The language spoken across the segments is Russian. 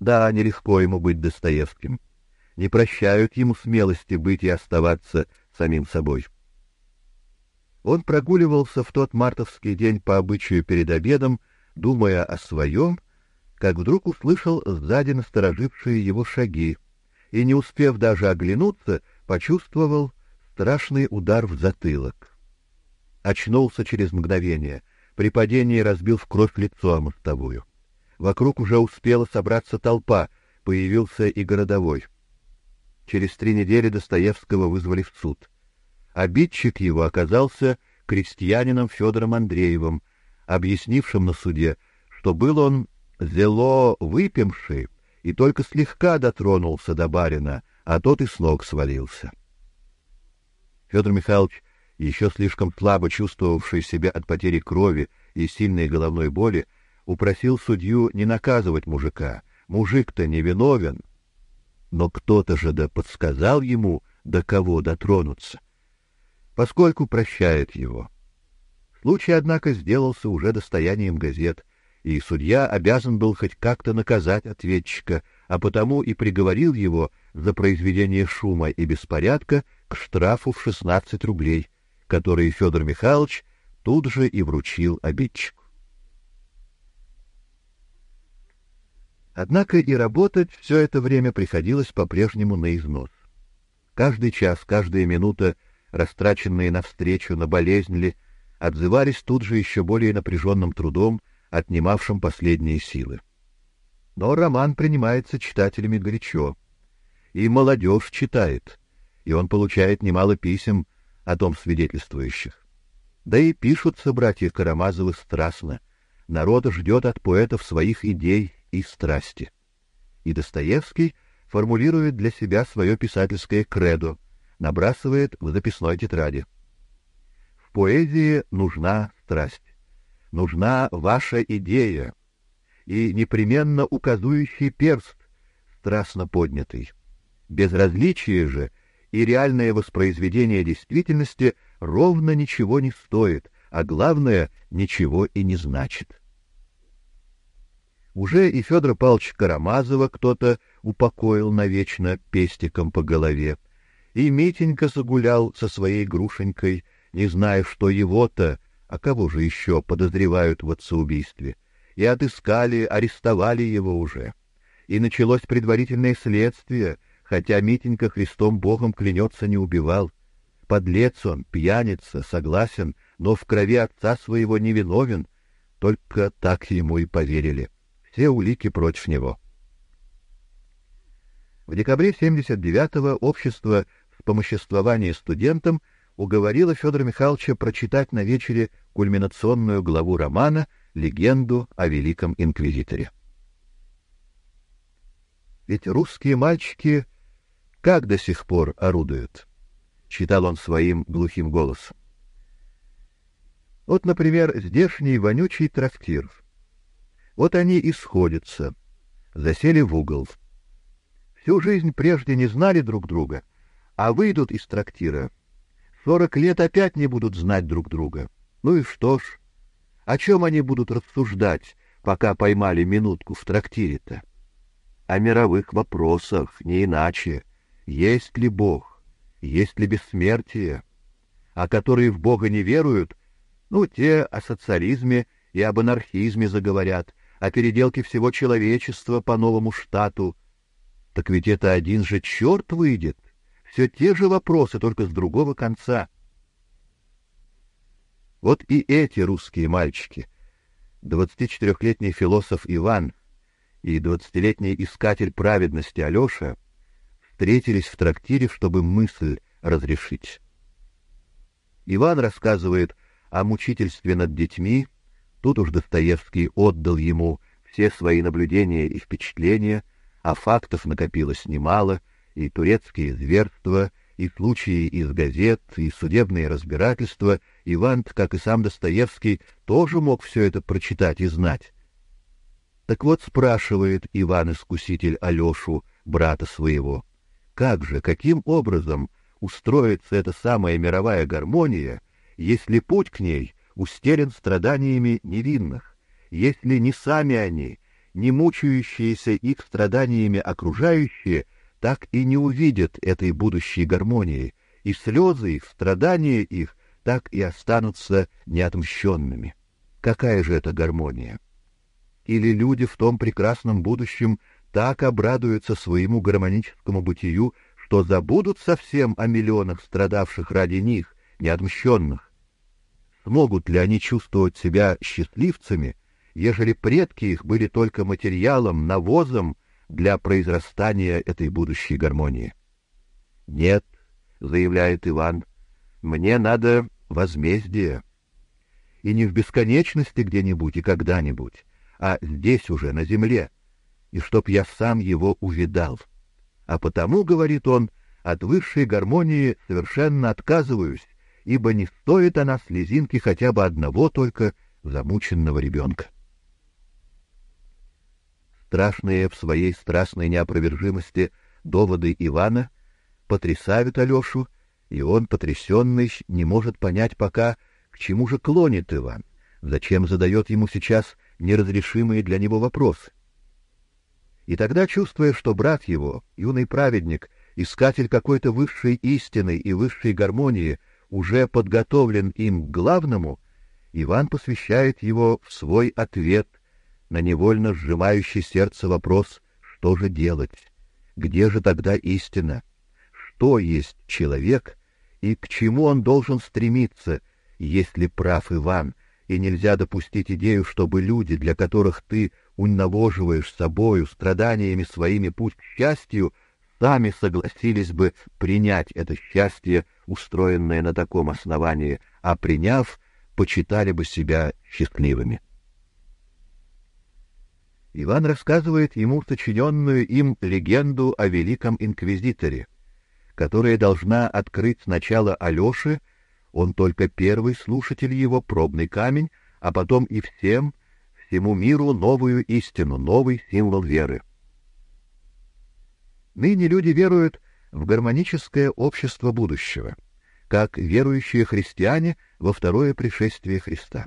Да, нелегко ему быть Достоевским. Не прощают ему смелости быть и оставаться самим собой. Он прогуливался в тот мартовский день по обычаю перед обедом, думая о своем, как вдруг услышал сзади насторожившие его шаги и, не успев даже оглянуться, почувствовал страшный удар в затылок. Очнулся через мгновение, при падении разбил в кровь лицо о мостовую. Вокруг уже успела собраться толпа, появился и городовой. Через три недели Достоевского вызвали в суд. Обидчик его оказался крестьянином Федором Андреевым, объяснившим на суде, что был он зело выпивший и только слегка дотронулся до барина, а тот и с ног свалился. Федор Михайлович, еще слишком слабо чувствовавший себя от потери крови и сильной головной боли, упросил судью не наказывать мужика. Мужик-то не виновен. Но кто-то же да подсказал ему, до кого дотронуться поскольку прощает его. Случай, однако, сделался уже достоянием газет, и судья обязан был хоть как-то наказать ответчика, а потому и приговорил его за произведение шума и беспорядка к штрафу в 16 рублей, который Федор Михайлович тут же и вручил обидчику. Однако и работать все это время приходилось по-прежнему на износ. Каждый час, каждая минута — растраченные на встречу, на болезнь ли, отзывались тут же еще более напряженным трудом, отнимавшим последние силы. Но роман принимается читателями горячо, и молодежь читает, и он получает немало писем о том свидетельствующих. Да и пишутся братья Карамазовы страстно. Народ ждет от поэтов своих идей и страсти. И Достоевский формулирует для себя свое писательское кредо — набрасывает в записной тетради. В поэзии нужна страсть, нужна ваша идея и непременно указующий перст, страстно поднятый. Безразличие же и реальное воспроизведение действительности ровно ничего не стоит, а главное ничего и не значит. Уже и Федора Павловича Карамазова кто-то упокоил навечно пестиком по голове, и Митенька загулял со своей грушенькой, не зная, что его-то, а кого же еще подозревают в отцеубийстве, и отыскали, арестовали его уже. И началось предварительное следствие, хотя Митенька Христом Богом клянется не убивал. Подлец он, пьяница, согласен, но в крови отца своего невиновен, только так ему и поверили. Все улики против него. В декабре 79-го общество вспомоществования студентам уговорила Федора Михайловича прочитать на вечере кульминационную главу романа «Легенду о великом инквизиторе». Ведь русские мальчики как до сих пор орудуют, читал он своим глухим голосом. Вот, например, здешний вонючий трактир. Вот они и сходятся, засели в угол. Всю жизнь прежде не знали друг друга, а выйдут из трактира. Сорок лет опять не будут знать друг друга. Ну и что ж? О чем они будут рассуждать, пока поймали минутку в трактире-то? О мировых вопросах, не иначе. Есть ли Бог? Есть ли бессмертие? А которые в Бога не веруют, ну, те о социализме и об анархизме заговорят, о переделке всего человечества по новому штату. Так ведь это один же черт выйдет все те же вопросы, только с другого конца. Вот и эти русские мальчики, 24-летний философ Иван и 20-летний искатель праведности Алёша, встретились в трактире, чтобы мысль разрешить. Иван рассказывает о мучительстве над детьми, тут уж Достоевский отдал ему все свои наблюдения и впечатления, а фактов накопилось немало — и турецкие зверства, и случаи из газет, и судебные разбирательства, Иван, как и сам Достоевский, тоже мог все это прочитать и знать. Так вот спрашивает Иван-искуситель Алёшу, брата своего, как же, каким образом устроится эта самая мировая гармония, если путь к ней устелен страданиями невинных, если не сами они, не мучающиеся их страданиями окружающие так и не увидят этой будущей гармонии, и слезы их, страдания их так и останутся неотмщенными. Какая же это гармония? Или люди в том прекрасном будущем так обрадуются своему гармоническому бытию, что забудут совсем о миллионах страдавших ради них, неотмщенных? Смогут ли они чувствовать себя счастливцами, ежели предки их были только материалом, навозом для произрастания этой будущей гармонии? Нет, заявляет Иван. Мне надо возмездие. И не в бесконечности где-нибудь и когда-нибудь, а здесь уже на земле, и чтоб я сам его увидал. А потому, говорит он, от высшей гармонии совершенно отказываюсь, ибо не стоит она слезинки хотя бы одного только замученного ребенка. Страшные в своей страстной неопровержимости доводы Ивана потрясают Алёшу, и он, потрясенный, не может понять пока, к чему же клонит Иван, зачем задает ему сейчас неразрешимые для него вопросы. И тогда, чувствуя, что брат его, юный праведник, искатель какой-то высшей истины и высшей гармонии, уже подготовлен им к главному, Иван посвящает его в свой ответ на невольно сжимающий сердце вопрос: что же делать? Где же тогда истина? Что есть человек и к чему он должен стремиться, если прав Иван, и нельзя допустить идею, чтобы люди, для которых ты унавоживаешь собою страданиями своими путь к счастью, сами согласились бы принять это счастье, устроенное на таком основании, а приняв, почитали бы себя счастливыми. Иван рассказывает ему сочиненную им легенду о великом инквизиторе, которая должна открыть сначала Алёше, он только первый слушатель его, пробный камень, а потом и всем, всему миру новую истину, новый символ веры. Ныне люди веруют в гармоническое общество будущего, как верующие христиане во второе пришествие Христа.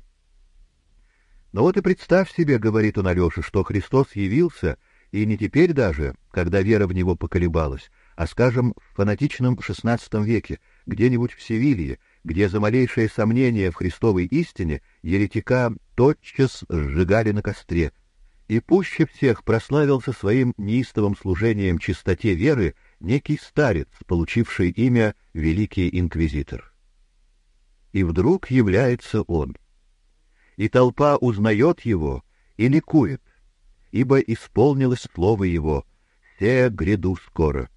Но вот и представь себе, говорит он Алёше, что Христос явился, и не теперь даже, когда вера в него поколебалась, а, скажем, в фанатичном XVI веке, где-нибудь в Севилье, где за малейшее сомнение в Христовой истине еретика тотчас сжигали на костре, и пуще всех прославился своим неистовым служением чистоте веры некий старец, получивший имя Великий Инквизитор. И вдруг является он. И толпа узнает его и ликует, ибо исполнилось слово его «Се гряду скоро».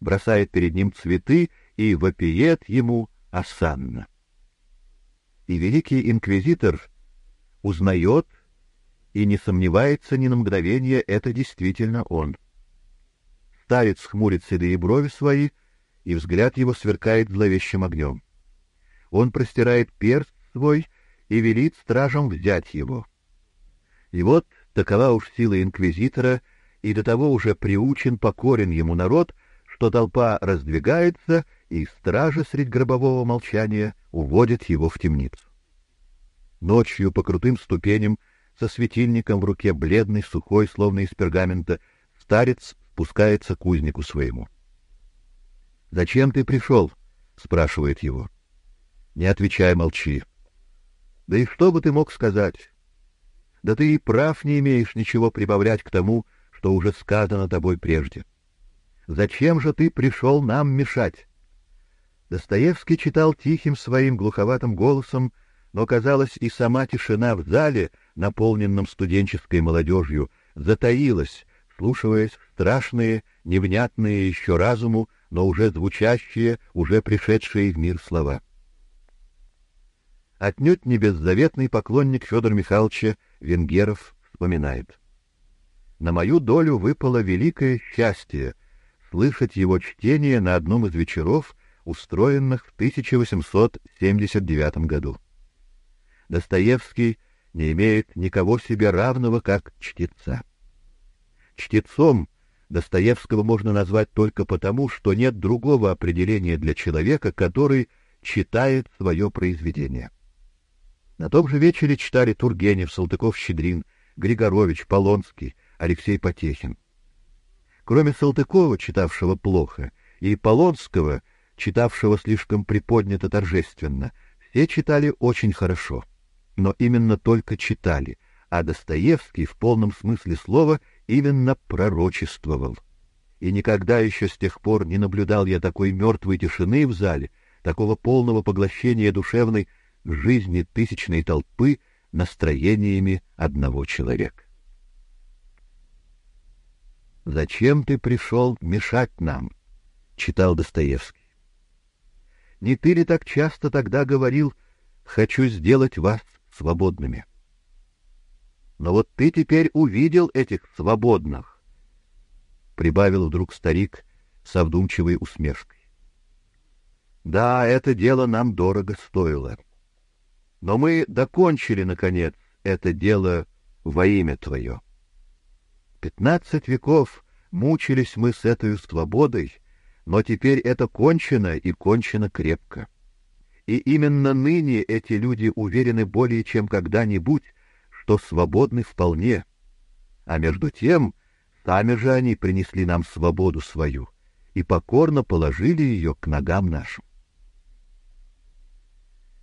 Бросает перед ним цветы и вопиет ему осанна. И великий инквизитор узнает и не сомневается ни на мгновение, это действительно он. Старец хмурит седые брови свои, и взгляд его сверкает зловещим огнем. Он простирает перст свой и велит стражам взять его. И вот такова уж сила инквизитора, и до того уже приучен, покорен ему народ, что толпа раздвигается и стражи средь гробового молчания уводят его в темницу. Ночью по крутым ступеням, со светильником в руке, бледный, сухой, словно из пергамента, старец спускается к узнику своему. Зачем ты пришел? спрашивает его. Не отвечай, молчи. Да и что бы ты мог сказать? Да ты и прав не имеешь ничего прибавлять к тому, что уже сказано тобой прежде. Зачем же ты пришел нам мешать? Достоевский читал тихим своим глуховатым голосом, но казалось, и сама тишина в зале, наполненном студенческой молодежью, затаилась, слушаясь в страшные, невнятные еще разуму, но уже звучащие, уже пришедшие в мир слова. Отнюдь не беззаветный поклонник Федора Михайловича Венгеров вспоминает: на мою долю выпало великое счастье слышать его чтение на одном из вечеров устроенных в 1879 году. Достоевский не имеет никого себе равного как чтеца. Чтецом Достоевского можно назвать только потому, что нет другого определения для человека, который читает свое произведение. На том же вечере читали Тургенев, Салтыков-Щедрин, Григорович, Полонский, Алексей Потехин. Кроме Салтыкова, читавшего плохо, и Полонского, читавшего слишком приподнято торжественно, все читали очень хорошо. Но именно только читали, а Достоевский в полном смысле слова именно пророчествовал. И никогда еще с тех пор не наблюдал я такой мертвой тишины в зале, такого полного поглощения душевной жизни тысячной толпы настроениями одного человека. Зачем ты пришел мешать нам? читал Достоевский. Не ты ли так часто тогда говорил: "Хочу сделать вас свободными"? Но вот ты теперь увидел этих свободных, прибавил вдруг старик с вдумчивой усмешкой. Да, это дело нам дорого стоило. Но мы докончили наконец это дело во имя твое. Пятнадцать веков мучились мы с этой свободой, но теперь это кончено и кончено крепко. И именно ныне эти люди уверены более чем когда-нибудь, что свободны вполне. А между тем, сами же они принесли нам свободу свою и покорно положили ее к ногам нашим.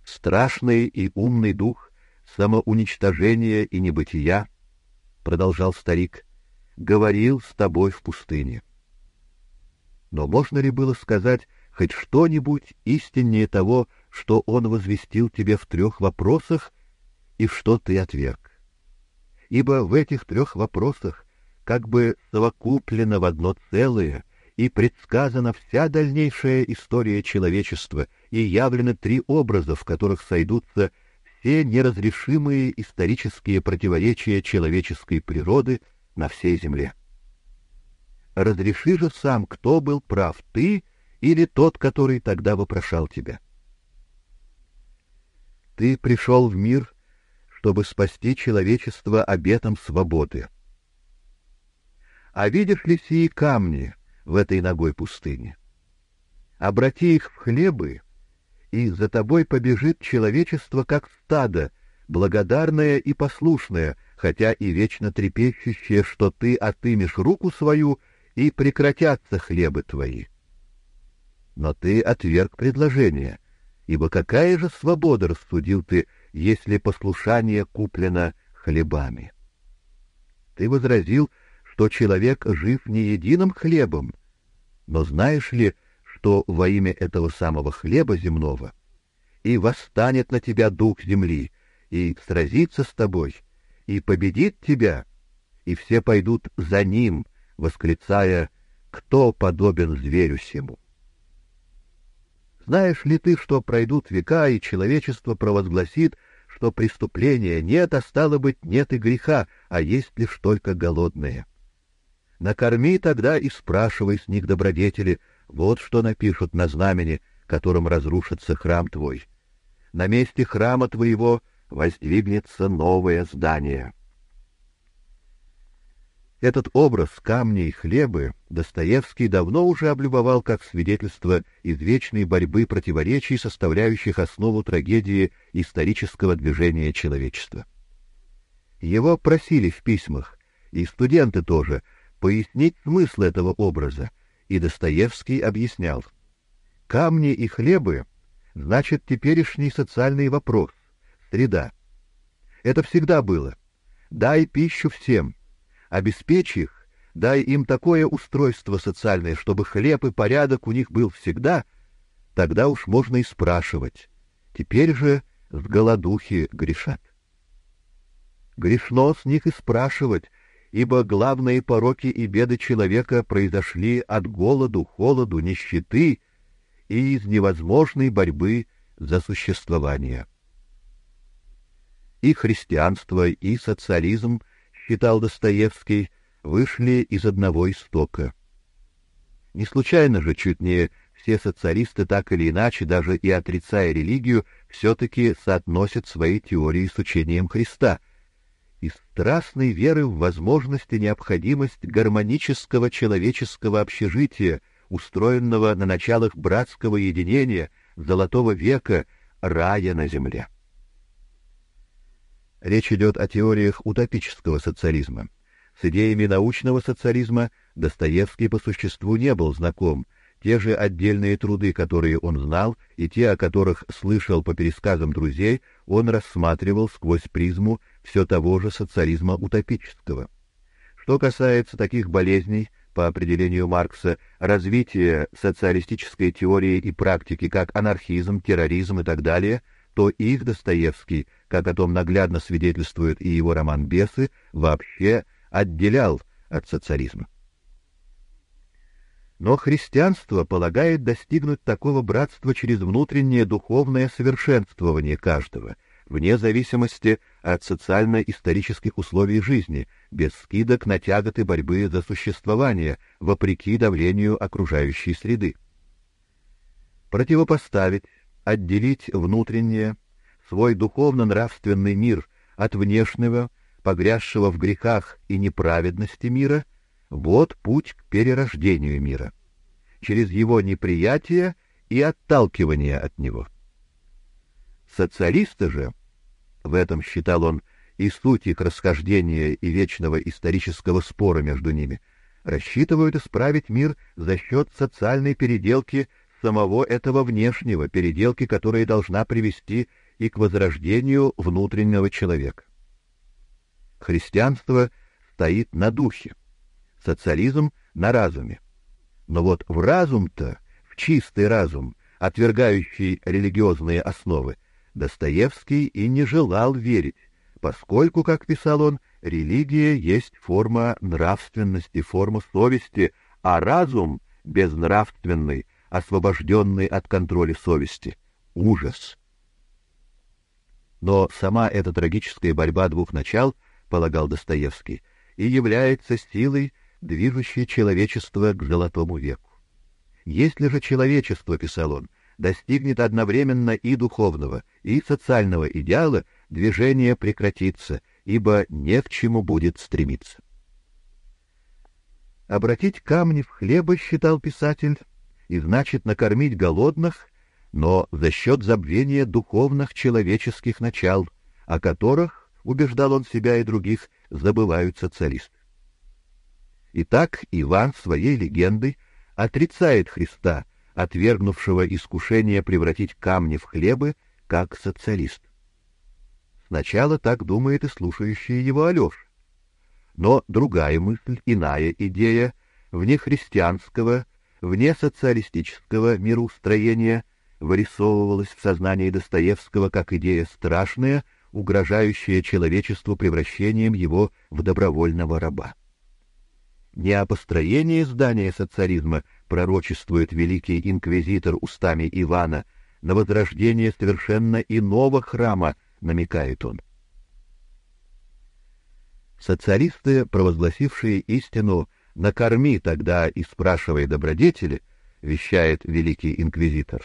Страшный и умный дух самоуничтожения и небытия, продолжал старик, говорил с тобой в пустыне. Но можно ли было сказать хоть что-нибудь истиннее того, что он возвестил тебе в трех вопросах и что ты отверг? Ибо в этих трех вопросах как бы совокуплено в одно целое и предсказана вся дальнейшая история человечества, и явлены три образа, в которых сойдутся все неразрешимые исторические противоречия человеческой природы на всей земле. Разреши же сам, кто был прав, ты или тот, который тогда вопрошал тебя. Ты пришел в мир, чтобы спасти человечество обетом свободы. А видишь ли сии камни в этой ногой пустыне? Обрати их в хлебы, и за тобой побежит человечество как стадо, благодарное и послушное, хотя и вечно трепещущее, что ты отымешь руку свою, и прекратятся хлебы твои. Но ты отверг предложение, ибо какая же свобода, рассудил ты, если послушание куплено хлебами? Ты возразил, что человек жив не единым хлебом, но знаешь ли, что во имя этого самого хлеба земного и восстанет на тебя дух земли, и сразится с тобой, и победит тебя, и все пойдут за ним, восклицая «Кто подобен зверю сему?» Знаешь ли ты, что пройдут века, и человечество провозгласит, что преступления нет, а стало быть, нет и греха, а есть лишь только голодные? Накорми тогда и спрашивай с них добродетели, вот что напишут на знамени, которым разрушится храм твой. На месте храма твоего воздвигнется новое здание. Этот образ камней и хлебы Достоевский давно уже облюбовал как свидетельство извечной борьбы противоречий, составляющих основу трагедии исторического движения человечества. Его просили в письмах, и студенты тоже, пояснить смысл этого образа, и Достоевский объяснял. Камни и хлебы значит теперешний социальный вопрос, среда. Это всегда было. Дай пищу всем, обеспечь их, дай им такое устройство социальное, чтобы хлеб и порядок у них был всегда, тогда уж можно и спрашивать. Теперь же с голодухи грешат. Грешно с них и спрашивать, ибо главные пороки и беды человека произошли от голоду, холоду, нищеты и из невозможной борьбы за существование. И христианство, и социализм, считал Достоевский, вышли из одного истока. Не случайно же чуть не все социалисты так или иначе, даже и отрицая религию, все-таки соотносят свои теории с учением Христа — из страстной веры в возможность и необходимость гармонического человеческого общежития, устроенного на началах братского единения, золотого века, рая на земле. Речь идет о теориях утопического социализма. С идеями научного социализма Достоевский по существу не был знаком. Те же отдельные труды, которые он знал, и те, о которых слышал по пересказам друзей, он рассматривал сквозь призму все того же социализма утопического. Что касается таких болезней, по определению Маркса, развития социалистической теории и практики, как анархизм, терроризм и так далее, то их Достоевский, как о том наглядно свидетельствует и его роман «Бесы», вообще отделял от социализма. Но христианство полагает достигнуть такого братства через внутреннее духовное совершенствование каждого, вне зависимости от социально-исторических условий жизни, без скидок на тяготы борьбы за существование, вопреки давлению окружающей среды. Противопоставить, отделить внутреннее, свой духовно-нравственный мир от внешнего, погрязшего в грехах и неправедности мира, вот путь к перерождению мира. Через его неприятие и отталкивание от него. Социалисты же, в этом считал он и суть их расхождения и вечного исторического спора между ними, рассчитывают исправить мир за счет социальной переделки самого этого внешнего, переделки, которая должна привести и к возрождению внутреннего человека. Христианство стоит на духе, социализм на разуме. Но вот в разум-то, в чистый разум, отвергающий религиозные основы, Достоевский и не желал верить, поскольку, как писал он, религия есть форма нравственности, форма совести, а разум безнравственный, освобожденный от контроля совести ужас. Но сама эта трагическая борьба двух начал, полагал Достоевский, и является силой, движущей человечество к золотому веку. Если же человечество, писал он, достигнет одновременно и духовного, и социального идеала, движение прекратится, ибо не к чему будет стремиться. Обратить камни в хлебы, считал писатель, и значит накормить голодных, но за счет забвения духовных человеческих начал, о которых, убеждал он себя и других, забывают социалисты. Итак, Иван своей легендой отрицает Христа, отвергнувшего искушение превратить камни в хлебы, как социалист. Сначала так думает и слушающий его Алёша. Но другая мысль, иная идея, вне христианского, вне социалистического мироустроения, вырисовывалась в сознании Достоевского как идея страшная, угрожающая человечеству превращением его в добровольного раба. Не о построении здания социализма пророчествует великий инквизитор устами Ивана, на возрождение совершенно иного храма намекает он. Социалисты, провозгласившие истину «накорми тогда и спрашивай добродетели», вещает великий инквизитор,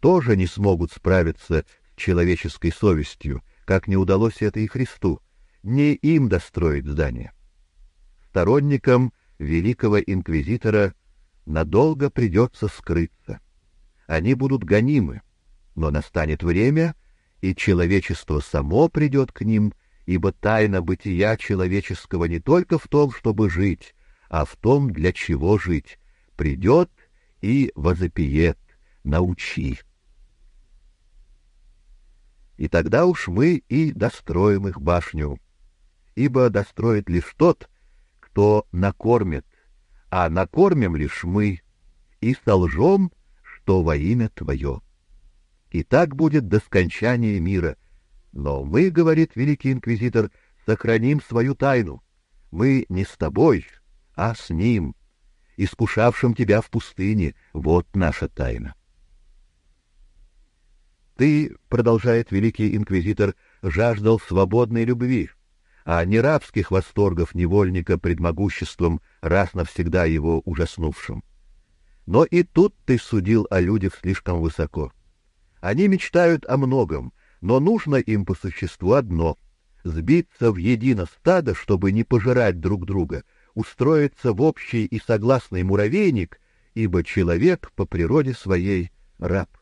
тоже не смогут справиться с человеческой совестью, как не удалось это и Христу, не им достроить здание. Сторонникам великого инквизитора надолго придется скрыться. Они будут гонимы, но настанет время, и человечество само придет к ним, ибо тайна бытия человеческого не только в том, чтобы жить, а в том, для чего жить. Придет и возопиет, научи. И тогда уж мы и достроим их башню, ибо достроит лишь тот, кто накормит, а накормим лишь мы, и солжем, что во имя Твое. И так будет до скончания мира. Но мы, говорит великий инквизитор, сохраним свою тайну. Мы не с тобой, а с ним, искушавшим тебя в пустыне. Вот наша тайна. Ты, продолжает великий инквизитор, жаждал свободной любви, а не рабских восторгов невольника пред могуществом, раз навсегда его ужаснувшим. Но и тут ты судил о людях слишком высоко. Они мечтают о многом, но нужно им по существу одно — сбиться в едино стадо, чтобы не пожирать друг друга, устроиться в общий и согласный муравейник, ибо человек по природе своей раб.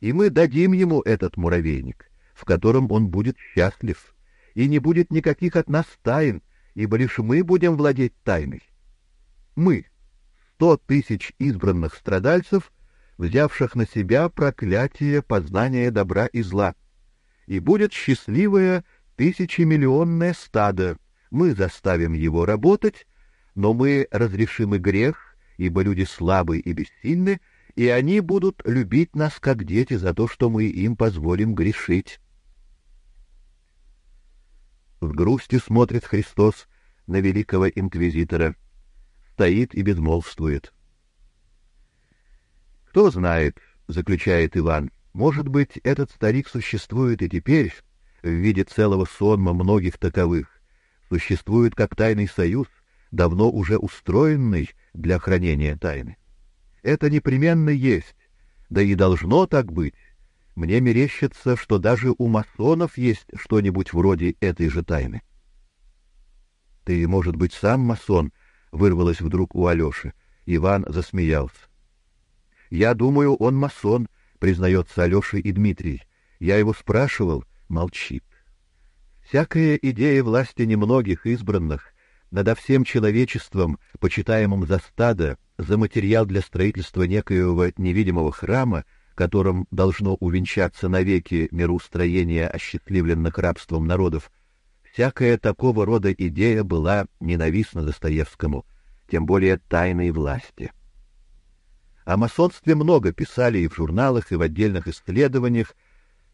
И мы дадим ему этот муравейник, в котором он будет счастлив, и не будет никаких от нас тайн, ибо лишь мы будем владеть тайной. Мы, сто тысяч избранных страдальцев, взявших на себя проклятие познания добра и зла. И будет счастливое тысячемиллионное стадо. Мы заставим его работать, но мы разрешим и грех, ибо люди слабы и бессильны, и они будут любить нас как дети за то, что мы им позволим грешить. С грустью смотрит Христос на великого инквизитора, стоит и безмолвствует. Кто знает, заключает Иван, может быть, этот старик существует и теперь в виде целого сонма многих таковых, существует как тайный союз, давно уже устроенный для хранения тайны. Это непременно есть, да и должно так быть. Мне мерещится, что даже у масонов есть что-нибудь вроде этой же тайны. Ты, может быть, сам масон? вырвалось вдруг у Алёши. Иван засмеялся. Я думаю, он масон, признается Алёша и Дмитрий. Я его спрашивал, молчит. Всякая идея власти немногих избранных надо всем человечеством, почитаемым за стадо, за материал для строительства некоего невидимого храма, которым должно увенчаться навеки мироустроение осчастливленных рабством народов, всякая такого рода идея была ненавистна Достоевскому, тем более тайной власти. О масонстве много писали и в журналах, и в отдельных исследованиях,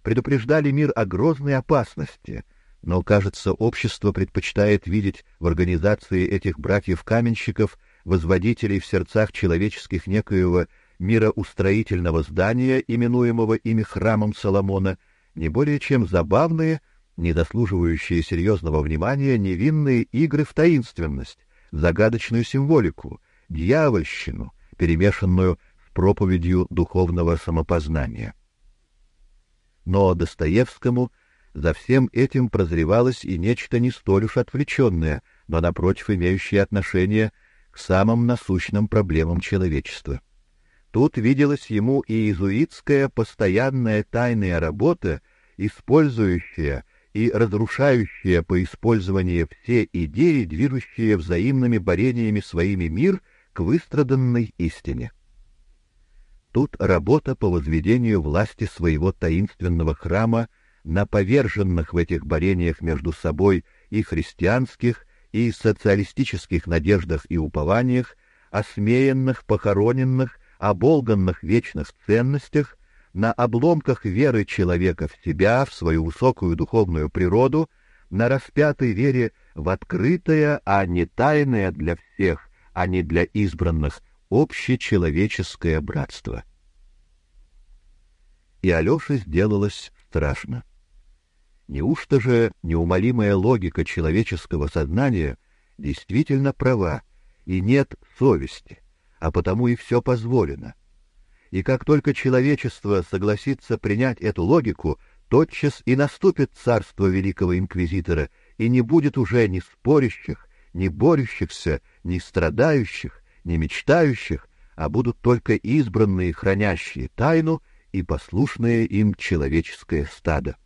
предупреждали мир о грозной опасности, но, кажется, общество предпочитает видеть в организации этих братьев-каменщиков возводителей в сердцах человеческих некоего мироустроительного здания, именуемого ими храмом Соломона, не более чем забавные, не заслуживающие серьезного внимания невинные игры в таинственность, загадочную символику, дьявольщину, перемешанную с проповедью духовного самопознания. Но Достоевскому за всем этим прозревалось и нечто не столь уж отвлеченное, но напротив имеющее отношение к самым насущным проблемам человечества. Тут виделась ему и иезуитская постоянная тайная работа, использующая и разрушающая по использованию все идеи, движущие взаимными борениями своими мир к выстраданной истине. Тут работа по возведению власти своего таинственного храма на поверженных в этих борениях между собой и христианских, и социалистических надеждах и упованиях, осмеянных, похороненных, оболганных вечных ценностях, на обломках веры человека в себя, в свою высокую духовную природу, на распятой вере в открытое, а не тайное для всех, а не для избранных, общечеловеческое братство. И Алёше сделалось страшно. Неужто же неумолимая логика человеческого сознания действительно права, и нет совести, а потому и все позволено? И как только человечество согласится принять эту логику, тотчас и наступит царство великого инквизитора, и не будет уже ни спорящих, ни борющихся, ни страдающих, ни мечтающих, а будут только избранные, хранящие тайну и послушное им человеческое стадо.